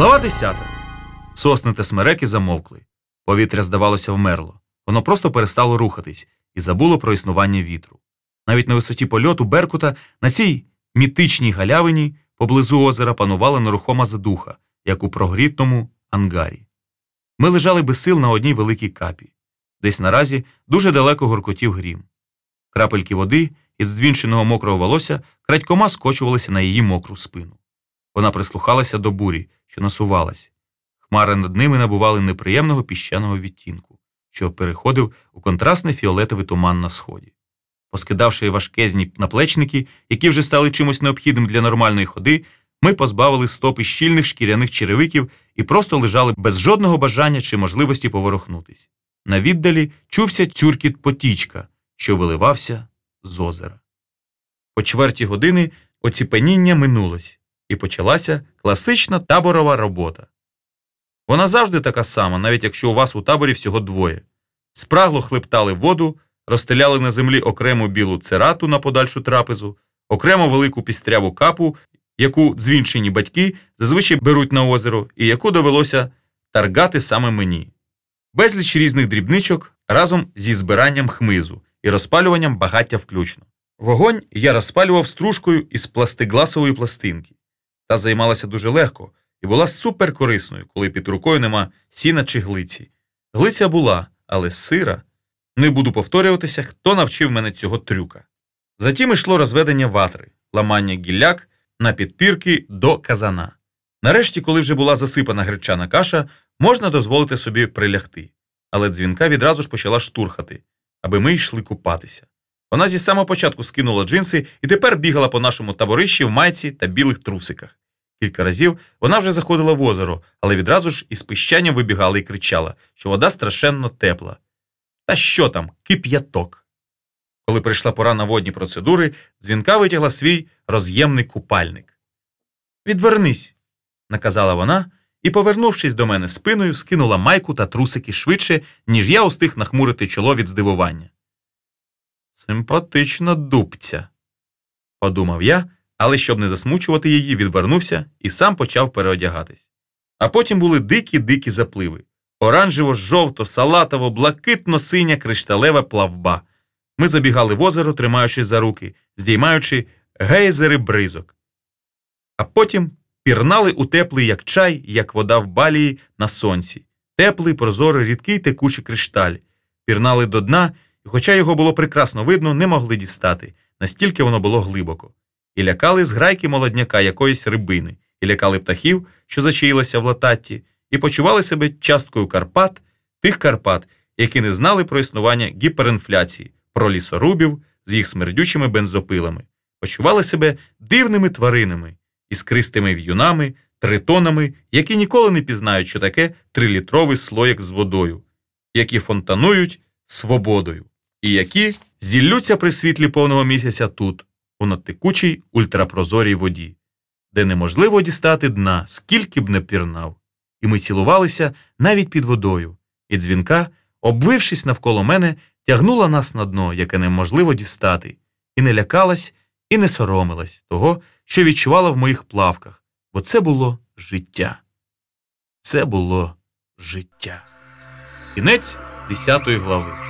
десята. Сосни та смереки замовкли. Повітря, здавалося, вмерло. Воно просто перестало рухатись і забуло про існування вітру. Навіть на висоті польоту Беркута на цій мітичній галявині поблизу озера панувала нерухома задуха, як у прогрітному ангарі. Ми лежали без сил на одній великій капі. Десь наразі дуже далеко гуркотів грім. Крапельки води із дзвінченого мокрого волосся крадькома скочувалися на її мокру спину. Вона прислухалася до бурі, що насувалась. Хмари над ними набували неприємного піщаного відтінку, що переходив у контрастний фіолетовий туман на сході. Поскидавши важкезні наплечники, які вже стали чимось необхідним для нормальної ходи, ми позбавили стопи щільних шкіряних черевиків і просто лежали без жодного бажання чи можливості поворухнутись. На віддалі чувся тюркіт потічка, що виливався з озера. По чверті години оціпеніння минулось, і почалася класична таборова робота. Вона завжди така сама, навіть якщо у вас у таборі всього двоє. Спрагло хлептали воду, розстеляли на землі окрему білу церату на подальшу трапезу, окремо велику пістряву капу, яку дзвінчені батьки зазвичай беруть на озеро, і яку довелося таргати саме мені. Безліч різних дрібничок разом зі збиранням хмизу і розпалюванням багаття включно. Вогонь я розпалював стружкою із пластигласової пластинки. Та займалася дуже легко і була суперкорисною, коли під рукою нема сіна чи глиці. Глиця була, але сира. Не буду повторюватися, хто навчив мене цього трюка. Затім йшло розведення ватри, ламання гілляк на підпірки до казана. Нарешті, коли вже була засипана гречана каша, можна дозволити собі прилягти. Але дзвінка відразу ж почала штурхати, аби ми йшли купатися. Вона зі самого початку скинула джинси і тепер бігала по нашому таборищі в майці та білих трусиках. Кілька разів вона вже заходила в озеро, але відразу ж із пищанням вибігала і кричала, що вода страшенно тепла. Та що там, кип'яток. Коли прийшла пора на водні процедури, дзвінка витягла свій роз'ємний купальник. Відвернись, наказала вона і, повернувшись до мене спиною, скинула майку та трусики швидше, ніж я устиг нахмурити чоло від здивування. Симпатична дубця, подумав я, але щоб не засмучувати її, відвернувся і сам почав переодягатись. А потім були дикі-дикі запливи оранжево, жовто, салатово, блакитно синя кришталева плавба. Ми забігали в озеро, тримаючись за руки, здіймаючи гейзери бризок. А потім пірнали у теплий, як чай, як вода в балії на сонці, теплий, прозорий, рідкий текучий кришталь, пірнали до дна, і, хоча його було прекрасно видно, не могли дістати, настільки воно було глибоко, і лякали зграйки молодняка якоїсь рибини, і лякали птахів, що зачаїлися в лататті, і почували себе часткою Карпат, тих Карпат, які не знали про існування гіперінфляції, про лісорубів з їх смердючими бензопилами, почували себе дивними тваринами, іскристими в'юнами, тритонами, які ніколи не пізнають, що таке трилітровий слоєк з водою, які фонтанують свободою, і які зіллються при світлі повного місяця тут, у надтекучій ультрапрозорій воді, де неможливо дістати дна, скільки б не пірнав. І ми цілувалися навіть під водою, і дзвінка, обвившись навколо мене, тягнула нас на дно, яке неможливо дістати, і не лякалась, і не соромилась того, що відчувала в моїх плавках, бо це було життя. Це було життя. Кінець десятої глави.